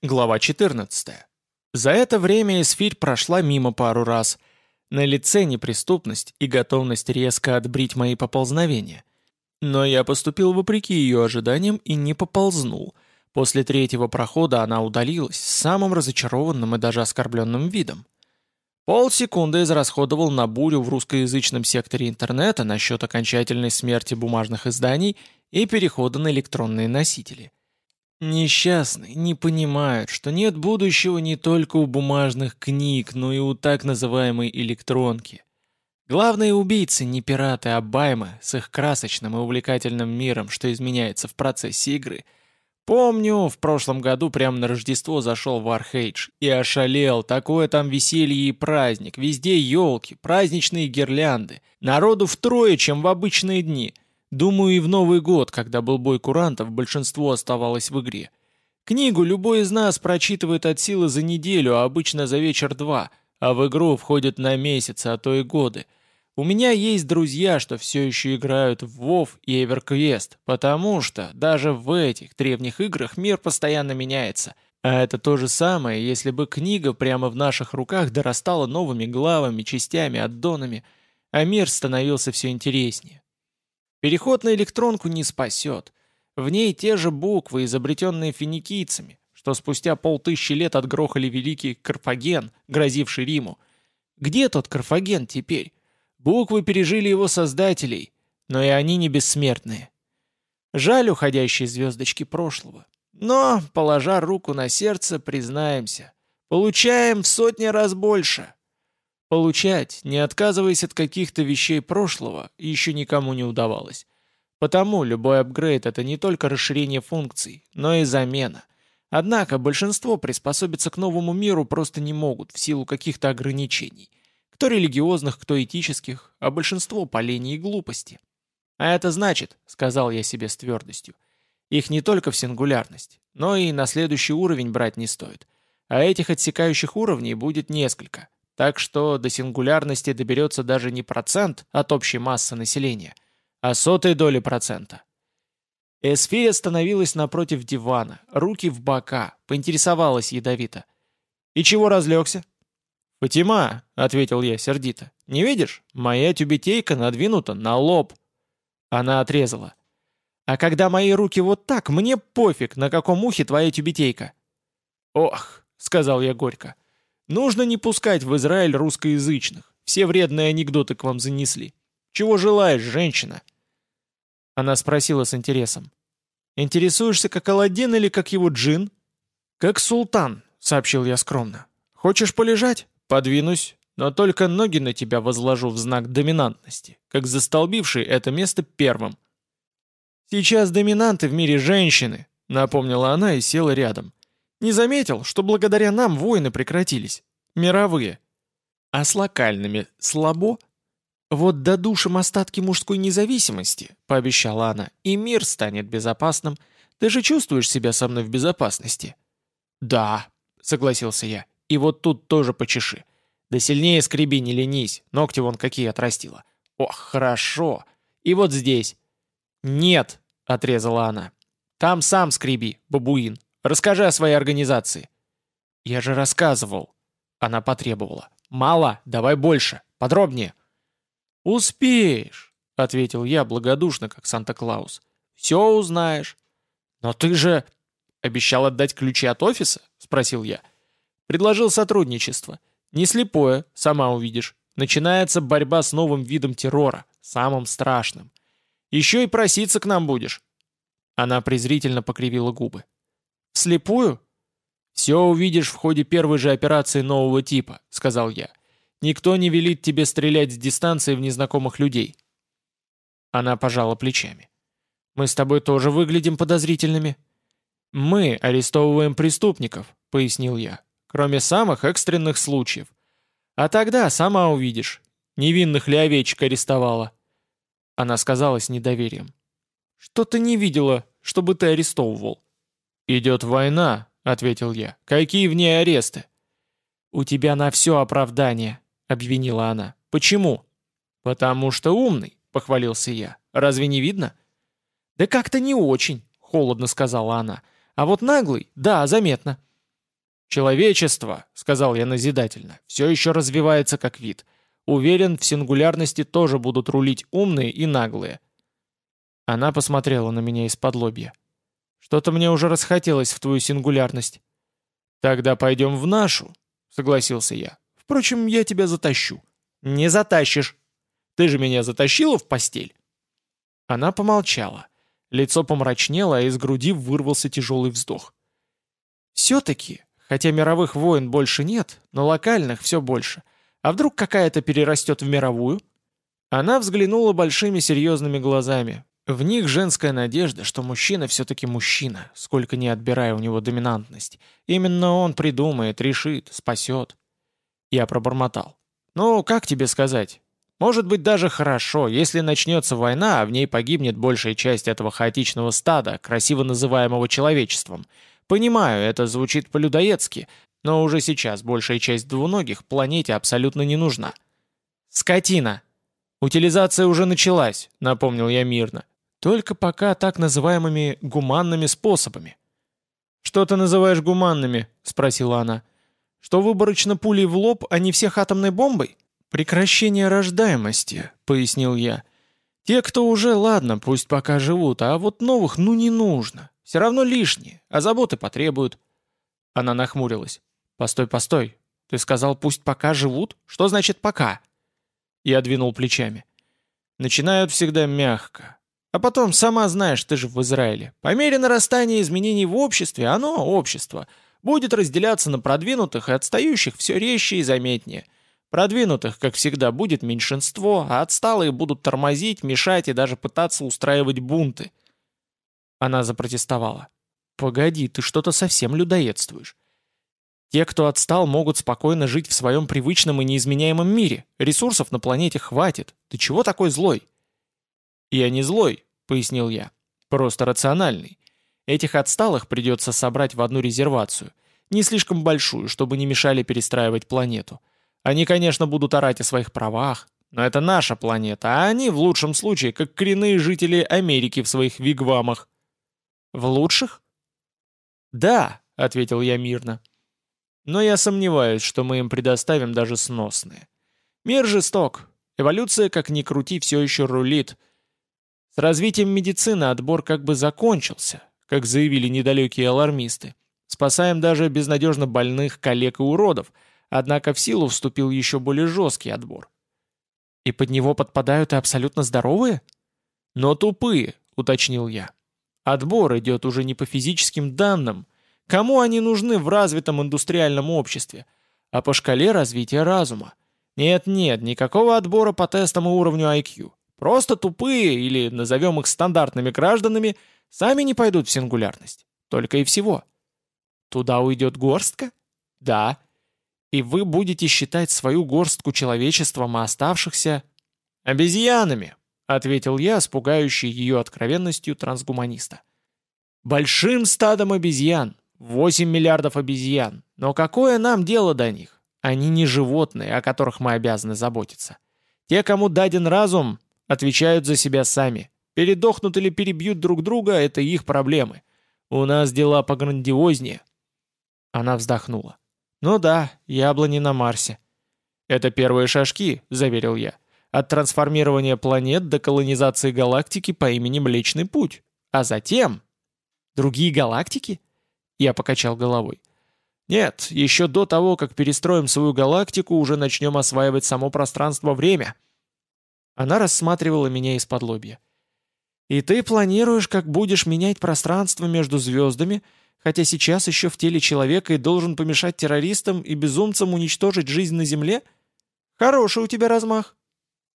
Глава 14. За это время Эсфирь прошла мимо пару раз. На лице неприступность и готовность резко отбрить мои поползновения. Но я поступил вопреки ее ожиданиям и не поползнул. После третьего прохода она удалилась с самым разочарованным и даже оскорбленным видом. Полсекунды израсходовал на бурю в русскоязычном секторе интернета насчет окончательной смерти бумажных изданий и перехода на электронные носители. Несчастные не понимают, что нет будущего не только у бумажных книг, но и у так называемой электронки. Главные убийцы не пираты, а баймы с их красочным и увлекательным миром, что изменяется в процессе игры. Помню, в прошлом году прямо на Рождество зашел в Архейдж и ошалел, такое там веселье и праздник, везде елки, праздничные гирлянды, народу втрое, чем в обычные дни — Думаю, и в Новый год, когда был бой курантов, большинство оставалось в игре. Книгу любой из нас прочитывает от силы за неделю, а обычно за вечер-два, а в игру входит на месяцы, а то и годы. У меня есть друзья, что все еще играют в WoW и EverQuest, потому что даже в этих древних играх мир постоянно меняется. А это то же самое, если бы книга прямо в наших руках дорастала новыми главами, частями, аддонами, а мир становился все интереснее. Переход на электронку не спасет. В ней те же буквы, изобретенные финикийцами, что спустя полтысячи лет отгрохали великий Карфаген, грозивший Риму. Где тот Карфаген теперь? Буквы пережили его создателей, но и они не бессмертные. Жаль уходящие звездочки прошлого. Но, положа руку на сердце, признаемся, получаем в сотни раз больше. Получать, не отказываясь от каких-то вещей прошлого, еще никому не удавалось. Потому любой апгрейд — это не только расширение функций, но и замена. Однако большинство приспособиться к новому миру просто не могут в силу каких-то ограничений. Кто религиозных, кто этических, а большинство по лени и глупости. А это значит, сказал я себе с твердостью, их не только в сингулярность, но и на следующий уровень брать не стоит. А этих отсекающих уровней будет несколько — так что до сингулярности доберется даже не процент от общей массы населения, а сотой доли процента. Эсфи остановилась напротив дивана, руки в бока, поинтересовалась ядовито. «И чего разлегся?» «Фатима», — ответил я сердито, — «не видишь? Моя тюбетейка надвинута на лоб». Она отрезала. «А когда мои руки вот так, мне пофиг, на каком ухе твоя тюбетейка». «Ох», — сказал я горько, — Нужно не пускать в Израиль русскоязычных. Все вредные анекдоты к вам занесли. Чего желаешь, женщина?» Она спросила с интересом. «Интересуешься, как Аладдин или как его джин?» «Как султан», — сообщил я скромно. «Хочешь полежать? Подвинусь, но только ноги на тебя возложу в знак доминантности, как застолбивший это место первым». «Сейчас доминанты в мире женщины», — напомнила она и села рядом. Не заметил, что благодаря нам войны прекратились. Мировые. А с локальными слабо? Вот додушим остатки мужской независимости, пообещала она, и мир станет безопасным. Ты же чувствуешь себя со мной в безопасности? Да, согласился я. И вот тут тоже почеши. Да сильнее скреби, не ленись. Ногти вон какие отрастила. Ох, хорошо. И вот здесь. Нет, отрезала она. Там сам скреби, бабуин. Расскажи о своей организации». «Я же рассказывал». Она потребовала. «Мало, давай больше, подробнее». «Успеешь», — ответил я благодушно, как Санта-Клаус. «Все узнаешь». «Но ты же...» «Обещал отдать ключи от офиса?» — спросил я. «Предложил сотрудничество. Не слепое, сама увидишь. Начинается борьба с новым видом террора, самым страшным. Еще и проситься к нам будешь». Она презрительно покривила губы. Слепую? Все увидишь в ходе первой же операции нового типа, сказал я. Никто не велит тебе стрелять с дистанции в незнакомых людей. Она пожала плечами. Мы с тобой тоже выглядим подозрительными. Мы арестовываем преступников, пояснил я, кроме самых экстренных случаев. А тогда сама увидишь, невинных ли овечек арестовала. Она сказала с недоверием. Что ты не видела, чтобы ты арестовывал? «Идет война», — ответил я. «Какие в ней аресты?» «У тебя на все оправдание», — обвинила она. «Почему?» «Потому что умный», — похвалился я. «Разве не видно?» «Да как-то не очень», — холодно сказала она. «А вот наглый, да, заметно». «Человечество», — сказал я назидательно, — «все еще развивается как вид. Уверен, в сингулярности тоже будут рулить умные и наглые». Она посмотрела на меня из-под лобья. «Что-то мне уже расхотелось в твою сингулярность». «Тогда пойдем в нашу», — согласился я. «Впрочем, я тебя затащу». «Не затащишь. Ты же меня затащила в постель». Она помолчала. Лицо помрачнело, а из груди вырвался тяжелый вздох. «Все-таки, хотя мировых войн больше нет, но локальных все больше, а вдруг какая-то перерастет в мировую?» Она взглянула большими серьезными глазами. В них женская надежда, что мужчина все-таки мужчина, сколько не отбирая у него доминантность. Именно он придумает, решит, спасет. Я пробормотал. «Ну, как тебе сказать? Может быть даже хорошо, если начнется война, а в ней погибнет большая часть этого хаотичного стада, красиво называемого человечеством. Понимаю, это звучит по-людоедски, но уже сейчас большая часть двуногих планете абсолютно не нужна. Скотина! Утилизация уже началась, напомнил я мирно. Только пока так называемыми гуманными способами. «Что ты называешь гуманными?» — спросила она. «Что выборочно пулей в лоб, а не всех атомной бомбой?» «Прекращение рождаемости», — пояснил я. «Те, кто уже, ладно, пусть пока живут, а вот новых ну не нужно. Все равно лишние, а заботы потребуют». Она нахмурилась. «Постой, постой. Ты сказал, пусть пока живут? Что значит «пока»?» Я двинул плечами. «Начинают всегда мягко. А потом, сама знаешь, ты же в Израиле. По мере нарастания изменений в обществе, оно, общество, будет разделяться на продвинутых и отстающих все резче и заметнее». Продвинутых, как всегда, будет меньшинство, а отсталые будут тормозить, мешать и даже пытаться устраивать бунты. Она запротестовала. «Погоди, ты что-то совсем людоедствуешь. Те, кто отстал, могут спокойно жить в своем привычном и неизменяемом мире. Ресурсов на планете хватит. Ты чего такой злой?» «Я не злой», — пояснил я. «Просто рациональный. Этих отсталых придется собрать в одну резервацию. Не слишком большую, чтобы не мешали перестраивать планету. Они, конечно, будут орать о своих правах, но это наша планета, а они, в лучшем случае, как коренные жители Америки в своих вигвамах. В лучших? Да, ответил я мирно. Но я сомневаюсь, что мы им предоставим даже сносные. Мир жесток. Эволюция, как ни крути, все еще рулит. С развитием медицины отбор как бы закончился, как заявили недалекие алармисты. Спасаем даже безнадежно больных коллег и уродов — Однако в силу вступил еще более жесткий отбор. И под него подпадают и абсолютно здоровые? Но тупые, уточнил я. Отбор идет уже не по физическим данным. Кому они нужны в развитом индустриальном обществе? А по шкале развития разума. Нет-нет, никакого отбора по тестам и уровню IQ. Просто тупые, или назовем их стандартными гражданами, сами не пойдут в сингулярность. Только и всего. Туда уйдет горстка? Да. И вы будете считать свою горстку человечеством, а оставшихся... «Обезьянами», — ответил я с пугающей ее откровенностью трансгуманиста. «Большим стадом обезьян, 8 миллиардов обезьян, но какое нам дело до них? Они не животные, о которых мы обязаны заботиться. Те, кому даден разум, отвечают за себя сами. Передохнут или перебьют друг друга — это их проблемы. У нас дела пограндиознее». Она вздохнула. «Ну да, яблони на Марсе». «Это первые шажки», — заверил я. «От трансформирования планет до колонизации галактики по имени Млечный Путь. А затем...» «Другие галактики?» Я покачал головой. «Нет, еще до того, как перестроим свою галактику, уже начнем осваивать само пространство-время». Она рассматривала меня из-под лобья. «И ты планируешь, как будешь менять пространство между звездами, хотя сейчас еще в теле человека и должен помешать террористам и безумцам уничтожить жизнь на Земле? Хороший у тебя размах.